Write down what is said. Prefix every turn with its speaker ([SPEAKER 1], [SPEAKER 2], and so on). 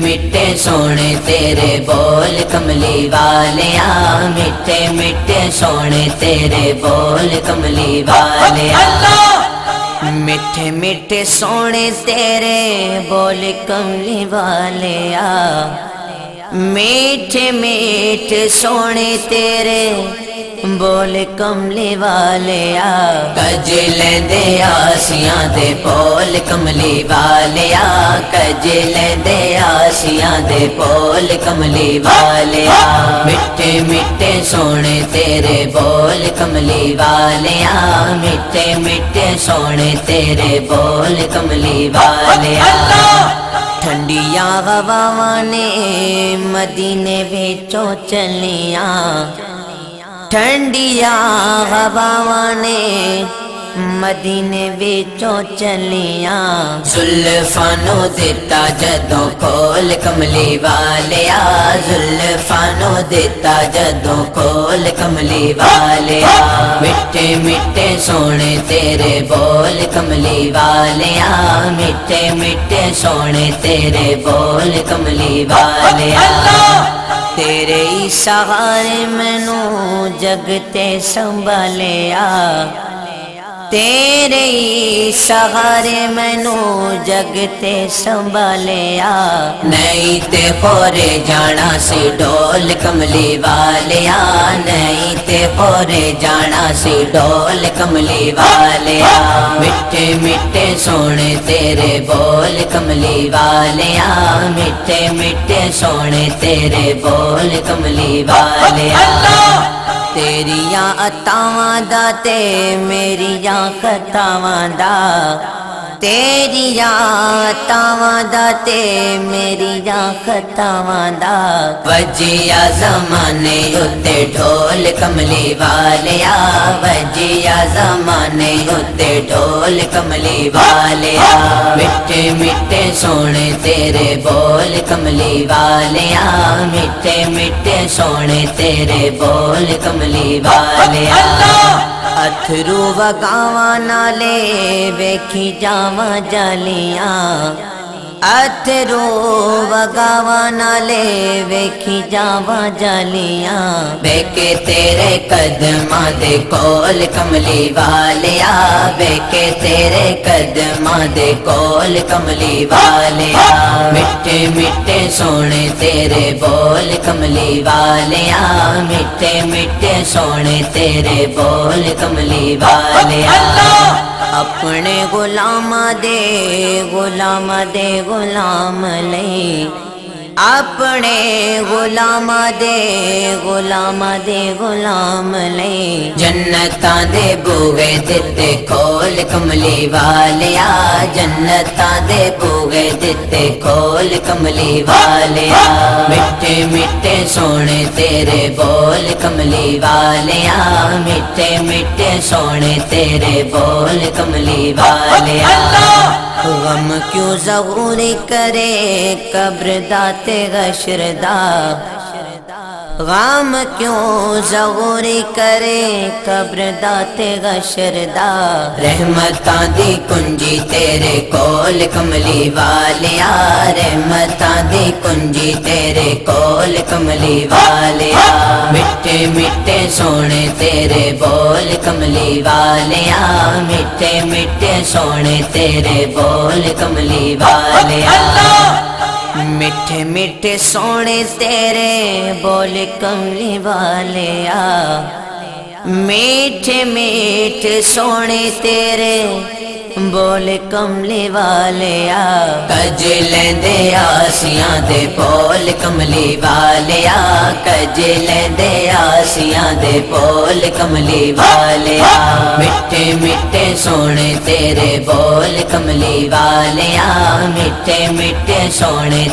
[SPEAKER 1] میٹھے سونے تیرے بول کملی والیا میٹھے میٹھے سونے تیرے بول کملی والیا میٹھے میٹھے سونے تیرے بول کملی والیا میٹھے میٹھے سونے تیرے بول کملی والے آ کج لے آسیاں دے بول کملی والے آ کج لے آسیاں دے بول کملی والے آ مٹھے مٹھے سونے تیرے بول کملی والے آ مٹھے مٹھے سونے تیرے بول کملی والے آ ٹھنڈیا ہوا نے مدینے بچوں چلیاں ٹھنڈیا ہوا نے مدینے بچوں چلیاں۔ زلفانو دیتا جدوں کول کملی والیا۔ زلفانو دیتا جدوں کول کملی والیا۔ مٹھے مٹھے سونے تیرے بول کملی والیا۔ مٹھے مٹھے سونے تیرے بول کملی والیا۔ تیرے سہارے مینو جگتے سنبھالیا۔ تیرے سہارے مینو جگتے سنبھالیا نہیں تے پورے جانا سی ڈول کملی والیا نہیں تے پورے جانا سی ڈول کملی والیا مٹھے مٹھے سونے تیرے بول کملی والیا مٹھے مٹھے سونے تیرے بول کملی والیا تیریاں اتاواں دا تے میریاں خطاواں دا تیریاں اتاواں دا تے میریاں خطاواں دا وجیا زمانے اتے ڈھول کملی والیا۔ وجیا زمانے اتے ڈھول کملی والیا۔ مٹھے مٹھے سونے تیرے بول کملی والیا۔ مٹھے مٹھے سونے تیرے بول کملی والیا۔ اتھرو وگاواں نالے ویکھی جاواں جالیاں اتھرو وگاواں نالے ویکھی جاواں جالیاں بیکے تیرے قدماں دے کول کملی والیا بیکے تیرے قدماں دے کول کملی والیا مٹھے مٹھے سونے تیرے بول کملی والیا مٹھے مٹھے سونے تیرے بول کملی والیا اپنے غلام دے غلام دے غلام لئی اپنے غلام دے غلام دے غلام لئی جنتاں دے بوگے دتے کھول کملی والیا۔ جنتاں دے بوگے دتے کھول کملی والیا۔ مٹھے مٹھے سونے تیرے بول، کملی والیا۔ مٹھے مٹھے سونے تیرے بول، کملی والیا۔ غم کیوں ظہوری کرے؟ قبر داتے غشر دا غام کیوں ظہوری کرے؟ قبر داتے غشر دا۔ رحمتاں دی کنجی تیرے کول کملی والیا۔ رحمتاں دی کنجی تیرے کول کملی والیا۔ مٹھے مٹھے سونے تیرے بول کملی والیا۔ مٹھے مٹھے سونے تیرے بول کملی والیا۔ میٹھے میٹھے سونے تیرے بول کملی والے آ۔ میٹھے میٹھے سونے تیرے بول کملی والے آ۔ کج لیندے آسیاں دے بول کملی والے آ۔ کج لیندے آسیاں دے بول کملی والے آ۔ مٹھے مٹھے سونے تیرے بول، کملی والے آ۔ مٹھے مٹھے سونے